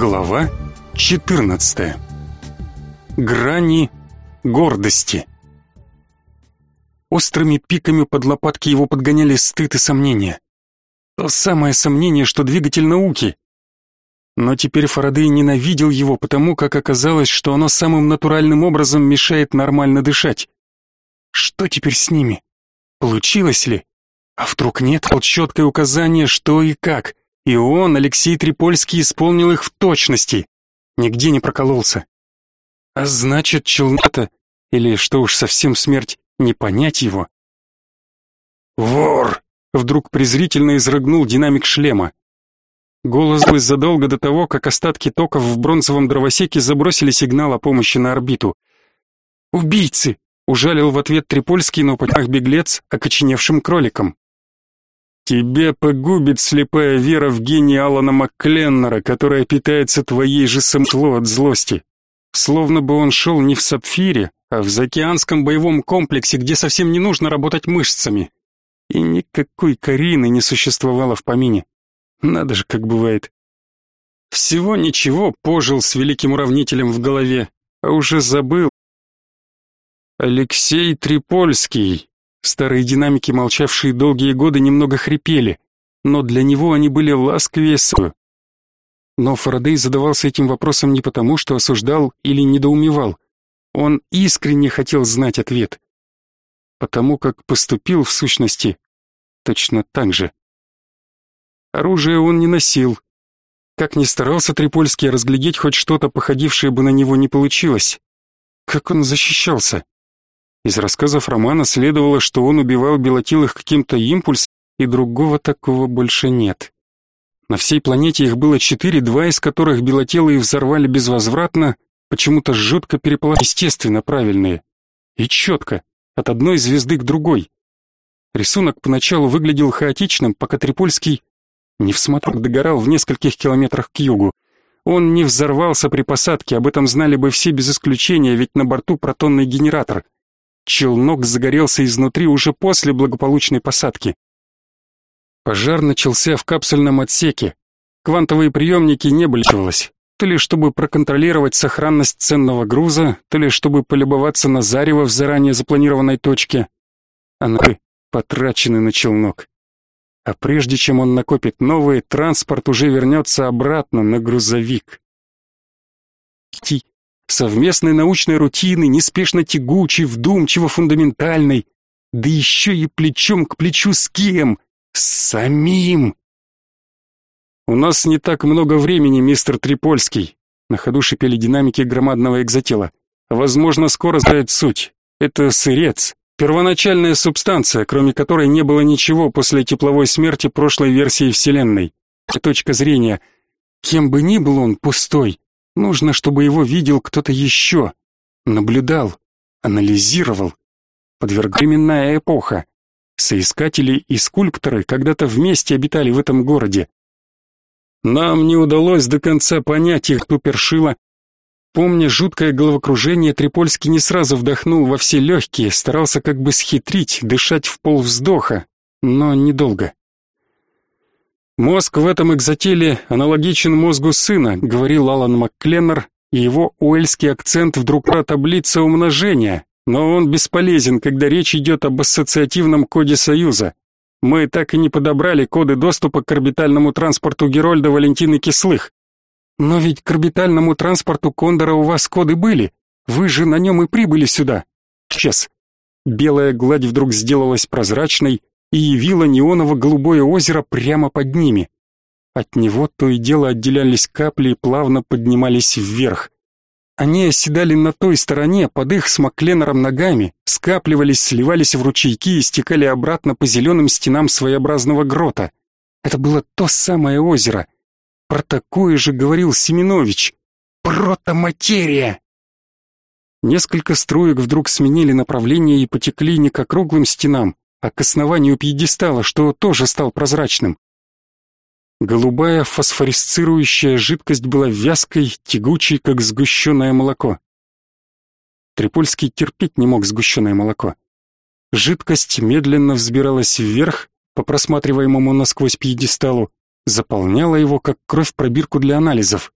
Глава 14. Грани гордости. Острыми пиками под лопатки его подгоняли стыд и сомнения. То самое сомнение, что двигатель науки. Но теперь Фарадей ненавидел его, потому как оказалось, что оно самым натуральным образом мешает нормально дышать. Что теперь с ними? Получилось ли? А вдруг нет? Вот четкое указание, что и как. И он, Алексей Трипольский, исполнил их в точности. Нигде не прокололся. А значит, челнота, или что уж совсем смерть, не понять его. «Вор!» — вдруг презрительно изрыгнул динамик шлема. Голос был задолго до того, как остатки токов в бронзовом дровосеке забросили сигнал о помощи на орбиту. «Убийцы!» — ужалил в ответ Трипольский, но потях беглец окоченевшим кроликом. Тебя погубит слепая вера в гения Алана Маккленнера, которая питается твоей же самтло от злости. Словно бы он шел не в сапфире, а в заокеанском боевом комплексе, где совсем не нужно работать мышцами. И никакой Карины не существовало в помине. Надо же, как бывает. Всего ничего пожил с великим уравнителем в голове, а уже забыл. Алексей Трипольский, Старые динамики, молчавшие долгие годы, немного хрипели, но для него они были ласковее свою. Но Фарадей задавался этим вопросом не потому, что осуждал или недоумевал. Он искренне хотел знать ответ. Потому как поступил в сущности точно так же. Оружие он не носил. Как ни старался Трипольский разглядеть хоть что-то, походившее бы на него, не получилось. Как он защищался? Из рассказов Романа следовало, что он убивал белотилых каким-то импульсом, и другого такого больше нет. На всей планете их было четыре, два из которых белотелые взорвали безвозвратно, почему-то жутко переположили, естественно правильные. И четко, от одной звезды к другой. Рисунок поначалу выглядел хаотичным, пока Трипольский не всмотрел, догорал в нескольких километрах к югу. Он не взорвался при посадке, об этом знали бы все без исключения, ведь на борту протонный генератор — Челнок загорелся изнутри уже после благополучной посадки. Пожар начался в капсульном отсеке. Квантовые приемники не были то ли чтобы проконтролировать сохранность ценного груза, то ли чтобы полюбоваться на зарево в заранее запланированной точке. А на потрачены на челнок. А прежде чем он накопит новый, транспорт уже вернется обратно на грузовик. Ти совместной научной рутины, неспешно тягучей, вдумчиво фундаментальной, да еще и плечом к плечу с кем? С самим! У нас не так много времени, мистер Трипольский. На ходу шипели динамики громадного экзотела. Возможно, скоро знает суть. Это сырец, первоначальная субстанция, кроме которой не было ничего после тепловой смерти прошлой версии Вселенной. Точка зрения. Кем бы ни был он, пустой. Нужно, чтобы его видел кто-то еще. Наблюдал, анализировал. Подвергременная эпоха. Соискатели и скульпторы когда-то вместе обитали в этом городе. Нам не удалось до конца понять их тупершила. Помня жуткое головокружение, Трипольский не сразу вдохнул во все легкие, старался как бы схитрить, дышать в полвздоха, но недолго. Мозг в этом экзотеле аналогичен мозгу сына, говорил Алан Маккленнер, и его уэльский акцент вдруг про таблица умножения, но он бесполезен, когда речь идет об ассоциативном коде Союза. Мы так и не подобрали коды доступа к орбитальному транспорту Герольда Валентины Кислых. Но ведь к орбитальному транспорту Кондора у вас коды были. Вы же на нем и прибыли сюда. Сейчас. Белая гладь вдруг сделалась прозрачной, и явило неоново-голубое озеро прямо под ними. От него то и дело отделялись капли и плавно поднимались вверх. Они оседали на той стороне, под их с Макленером ногами, скапливались, сливались в ручейки и стекали обратно по зеленым стенам своеобразного грота. Это было то самое озеро. Про такое же говорил Семенович. Протоматерия! Несколько струек вдруг сменили направление и потекли не к округлым стенам, а к основанию пьедестала, что тоже стал прозрачным. Голубая фосфорисцирующая жидкость была вязкой, тягучей, как сгущенное молоко. Трипольский терпеть не мог сгущенное молоко. Жидкость медленно взбиралась вверх, по просматриваемому насквозь пьедесталу, заполняла его, как кровь пробирку для анализов.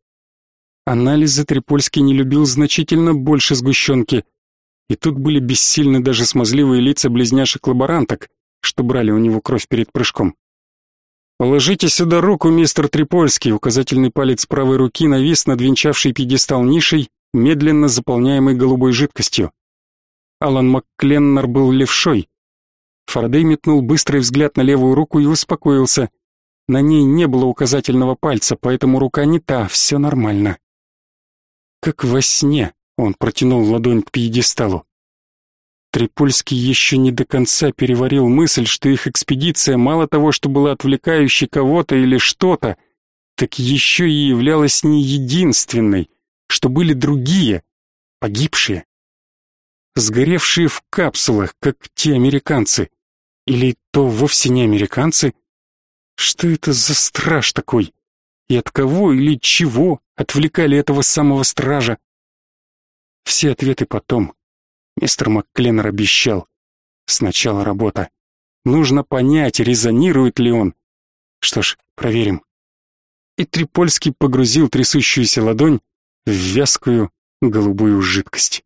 Анализы Трипольский не любил значительно больше сгущенки, и тут были бессильны даже смазливые лица близняшек-лаборанток, что брали у него кровь перед прыжком. «Положите сюда руку, мистер Трипольский», указательный палец правой руки навис над венчавшей пьедестал нишей, медленно заполняемой голубой жидкостью. Алан МакКленнер был левшой. Фарадей метнул быстрый взгляд на левую руку и успокоился. На ней не было указательного пальца, поэтому рука не та, все нормально. Как во сне он протянул ладонь к пьедесталу. Трипольский еще не до конца переварил мысль, что их экспедиция мало того, что была отвлекающей кого-то или что-то, так еще и являлась не единственной, что были другие, погибшие. Сгоревшие в капсулах, как те американцы. Или то вовсе не американцы? Что это за страж такой? И от кого или чего отвлекали этого самого стража? Все ответы потом. Мистер МакКленнер обещал. Сначала работа. Нужно понять, резонирует ли он. Что ж, проверим. И Трипольский погрузил трясущуюся ладонь в вязкую голубую жидкость.